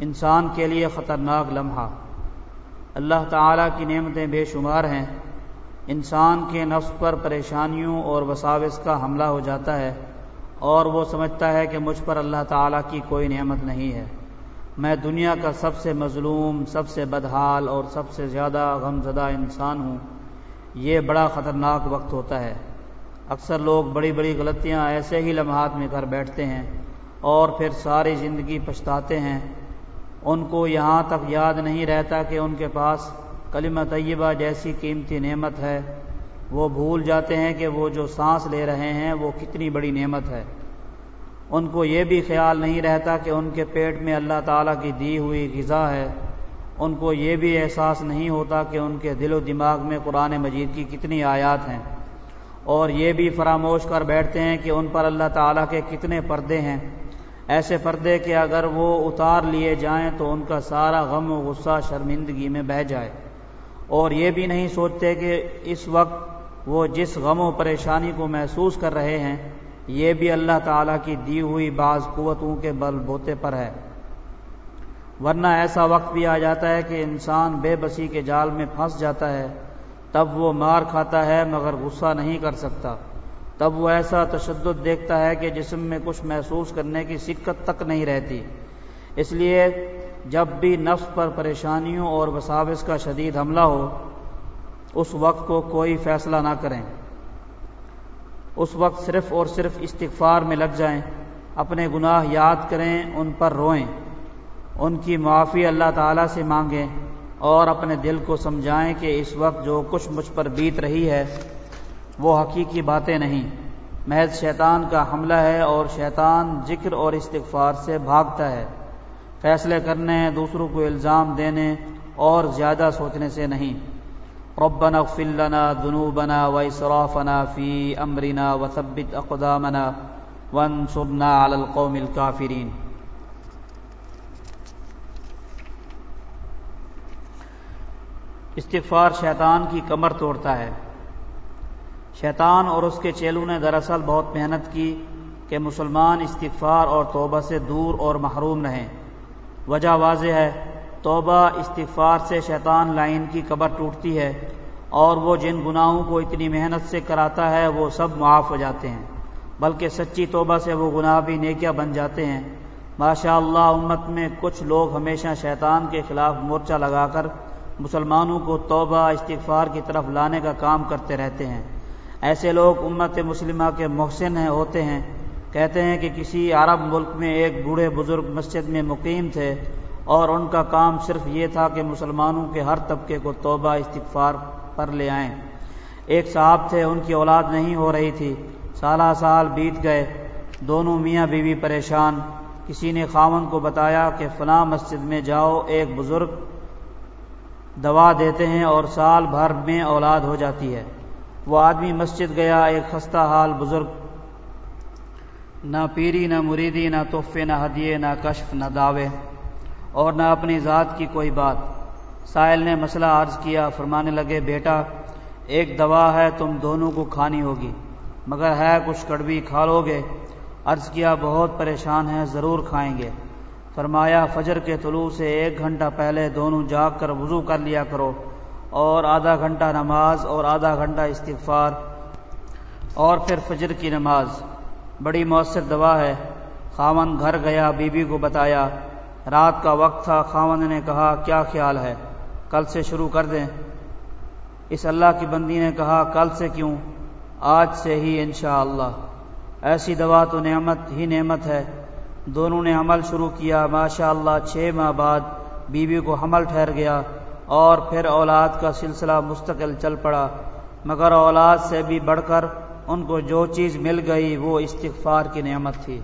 انسان کے لیے خطرناک لمحہ۔ اللہ تعالیٰ کی نعمتیں بے شمار ہیں۔ انسان کے نفس پر پریشانیوں اور وساوس کا حملہ ہو جاتا ہے اور وہ سمجھتا ہے کہ مجھ پر اللہ تعالیٰ کی کوئی نعمت نہیں ہے۔ میں دنیا کا سب سے مظلوم، سب سے بدحال اور سب سے زیادہ غم زدہ انسان ہوں۔ یہ بڑا خطرناک وقت ہوتا ہے۔ اکثر لوگ بڑی بڑی غلطیاں ایسے ہی لمحات میں کر بیٹھتے ہیں اور پھر ساری زندگی پچھتاتے ہیں۔ ان کو یہاں تک یاد نہیں رہتا کہ ان کے پاس کلمہ طیبہ جیسی قیمتی نعمت ہے۔ وہ بھول جاتے ہیں کہ وہ جو سانس لے رہے ہیں وہ کتنی بڑی نعمت ہے۔ ان کو یہ بھی خیال نہیں رہتا کہ ان کے پیٹ میں اللہ تعالیٰ کی دی ہوئی غذا ہے۔ ان کو یہ بھی احساس نہیں ہوتا کہ ان کے دل و دماغ میں قرآن مجید کی کتنی آیات ہیں۔ اور یہ بھی فراموش کر بیٹھتے ہیں کہ ان پر اللہ تعالیٰ کے کتنے پردے ہیں۔ ایسے پردے کہ اگر وہ اتار لیے جائیں تو ان کا سارا غم و غصہ شرمندگی میں بہہ جائے۔ اور یہ بھی نہیں سوچتے کہ اس وقت وہ جس غم و پریشانی کو محسوس کر رہے ہیں، یہ بھی اللہ تعالیٰ کی دی ہوئی بعض قوتوں کے بل بوتے پر ہے۔ ورنہ ایسا وقت بھی آ جاتا ہے کہ انسان بے بسی کے جال میں پھنس جاتا ہے، تب وہ مار کھاتا ہے مگر غصہ نہیں کر سکتا۔ تب وہ ایسا تشدد دیکھتا ہے کہ جسم میں کچھ محسوس کرنے کی سکت تک نہیں رہتی۔ اس لیے جب بھی نفس پر پریشانیوں اور وساوس کا شدید حملہ ہو، اس وقت کو کوئی فیصلہ نہ کریں۔ اس وقت صرف اور صرف استغفار میں لگ جائیں، اپنے گناہ یاد کریں، ان پر روئیں۔ ان کی معافی اللہ تعالیٰ سے مانگیں اور اپنے دل کو سمجھائیں کہ اس وقت جو کچھ مجھ پر بیت رہی ہے وہ حقیقی باتیں نہیں۔ محض شیطان کا حملہ ہے اور شیطان ذکر اور استغفار سے بھاگتا ہے۔ فیصلے کرنے، دوسروں کو الزام دینے اور زیادہ سوچنے سے نہیں۔ ربنا اغفر لنا ذنوبنا واسرافنا في امرنا وثبت اقدامنا وانصرنا على القوم الكافرين استغفار شیطان کی کمر توڑتا ہے۔ شیطان اور اس کے چیلوں نے دراصل بہت محنت کی کہ مسلمان استغفار اور توبہ سے دور اور محروم رہیں۔ وجہ واضح ہے، توبہ، استغفار سے شیطان لائن کی قبر ٹوٹتی ہے اور وہ جن گناہوں کو اتنی محنت سے کراتا ہے، وہ سب معاف ہو جاتے ہیں۔ بلکہ سچی توبہ سے وہ گناہ بھی نیکیا بن جاتے ہیں۔ ماشاء اللہ امت میں کچھ لوگ ہمیشہ شیطان کے خلاف مورچہ لگا کر مسلمانوں کو توبہ، استغفار کی طرف لانے کا کام کرتے رہتے ہیں۔ ایسے لوگ امت مسلمہ کے محسن ہیں، ہوتے ہیں۔ کہتے ہیں کہ کسی عرب ملک میں ایک بوڑھے بزرگ مسجد میں مقیم تھے اور ان کا کام صرف یہ تھا کہ مسلمانوں کے ہر طبقے کو توبہ، استغفار پر لے آئیں۔ ایک صاحب تھے، ان کی اولاد نہیں ہو رہی تھی۔ سالہ سال بیت گئے۔ دونوں میاں بیوی پریشان۔ کسی نے خامن کو بتایا کہ فلاں مسجد میں جاؤ، ایک بزرگ دوا دیتے ہیں اور سال بھر میں اولاد ہو جاتی ہے۔ وہ آدمی مسجد گیا، ایک خستہ حال بزرگ، نہ پیری، نہ مریدی، نہ تحفے، نہ ہدیے، نہ کشف، نہ دعوے، اور نہ اپنی ذات کی کوئی بات۔ سائل نے مسئلہ عرض کیا، فرمانے لگے، بیٹا، ایک دوا ہے، تم دونوں کو کھانی ہوگی، مگر ہے کچھ کڑوی، کھا لو گے۔ عرض کیا، بہت پریشان ہے ضرور کھائیں گے۔ فرمایا، فجر کے طلوع سے ایک گھنٹہ پہلے دونوں جاگ کر وضو کر لیا کرو۔ اور آدھا گھنٹہ نماز اور آدھا گھنٹہ استغفار اور پھر فجر کی نماز۔ بڑی مؤثر دوا ہے۔ خاون گھر گیا، بیوی بی کو بتایا، رات کا وقت تھا، خاون نے کہا، کیا خیال ہے؟ کل سے شروع کر دیں۔ اس اللہ کی بندی نے کہا، کل سے کیوں؟ آج سے ہی انشاءاللہ۔ اللہ ایسی دوا تو نعمت ہی نعمت ہے۔ دونوں نے عمل شروع کیا ماشاء اللہ چھ ماہ بعد بیوی بی کو حمل ٹھہر گیا۔ اور پھر اولاد کا سلسلہ مستقل چل پڑا، مگر اولاد سے بھی بڑھ کر ان کو جو چیز مل گئی وہ استغفار کی نعمت تھی۔